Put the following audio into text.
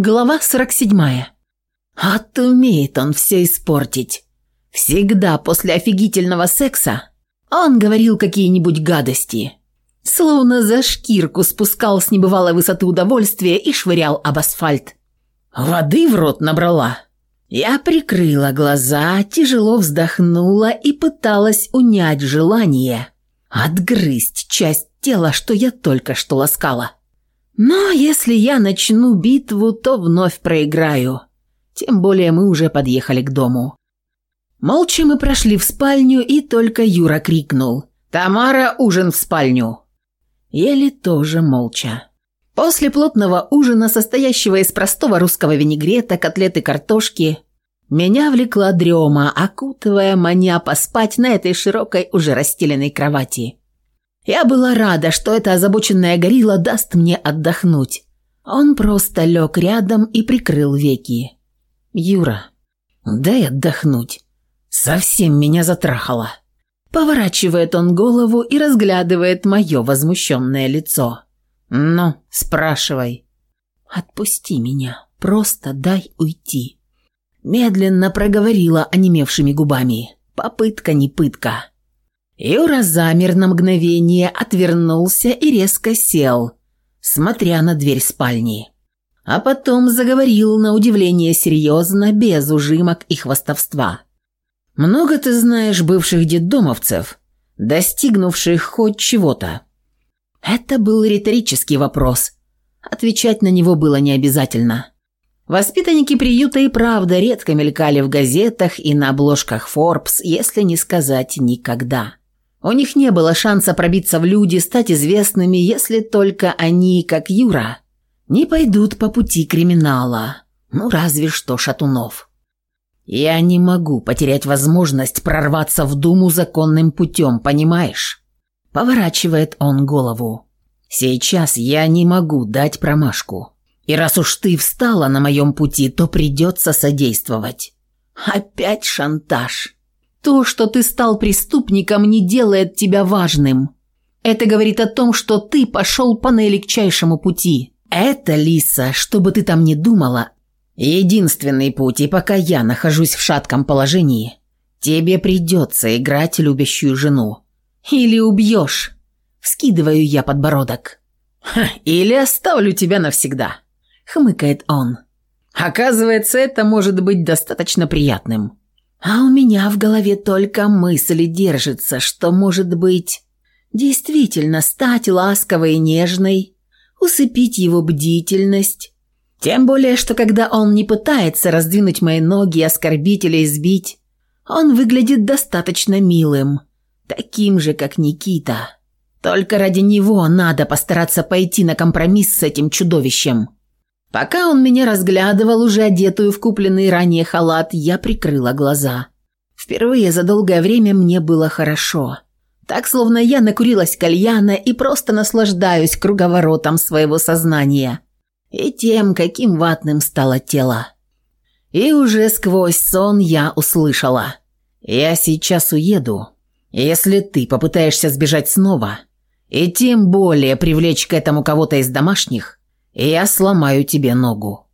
Глава 47. От умеет он все испортить. Всегда после офигительного секса он говорил какие-нибудь гадости. Словно за шкирку спускал с небывалой высоты удовольствия и швырял об асфальт. Воды в рот набрала. Я прикрыла глаза, тяжело вздохнула и пыталась унять желание. Отгрызть часть тела, что я только что ласкала. Но если я начну битву, то вновь проиграю. Тем более мы уже подъехали к дому. Молча мы прошли в спальню, и только Юра крикнул. «Тамара, ужин в спальню!» Ели тоже молча. После плотного ужина, состоящего из простого русского винегрета, котлеты картошки, меня влекла дрема, окутывая маня поспать на этой широкой уже расстеленной кровати. Я была рада, что эта озабоченная горилла даст мне отдохнуть. Он просто лег рядом и прикрыл веки. «Юра, дай отдохнуть. Совсем меня затрахало». Поворачивает он голову и разглядывает мое возмущенное лицо. «Ну, спрашивай». «Отпусти меня, просто дай уйти». Медленно проговорила онемевшими губами. «Попытка не пытка». Юра замер на мгновение, отвернулся и резко сел, смотря на дверь спальни. А потом заговорил на удивление серьезно, без ужимок и хвастовства. «Много ты знаешь бывших детдомовцев, достигнувших хоть чего-то?» Это был риторический вопрос. Отвечать на него было не обязательно. Воспитанники приюта и правда редко мелькали в газетах и на обложках Forbes, если не сказать никогда. У них не было шанса пробиться в люди, стать известными, если только они, как Юра, не пойдут по пути криминала. Ну, разве что Шатунов. Я не могу потерять возможность прорваться в Думу законным путем, понимаешь? Поворачивает он голову. Сейчас я не могу дать промашку. И раз уж ты встала на моем пути, то придется содействовать. Опять шантаж. То, что ты стал преступником, не делает тебя важным. Это говорит о том, что ты пошел по наилегчайшему пути. Это, Лиса, что бы ты там ни думала, единственный путь, и пока я нахожусь в шатком положении, тебе придется играть любящую жену. Или убьешь. Вскидываю я подбородок. Ха, или оставлю тебя навсегда. Хмыкает он. Оказывается, это может быть достаточно приятным. А у меня в голове только мысль держится, что, может быть, действительно стать ласковой и нежной, усыпить его бдительность. Тем более, что когда он не пытается раздвинуть мои ноги, оскорбить или избить, он выглядит достаточно милым, таким же, как Никита. Только ради него надо постараться пойти на компромисс с этим чудовищем. Пока он меня разглядывал, уже одетую в купленный ранее халат, я прикрыла глаза. Впервые за долгое время мне было хорошо. Так, словно я накурилась кальяна и просто наслаждаюсь круговоротом своего сознания. И тем, каким ватным стало тело. И уже сквозь сон я услышала. «Я сейчас уеду. Если ты попытаешься сбежать снова, и тем более привлечь к этому кого-то из домашних, я сломаю тебе ногу».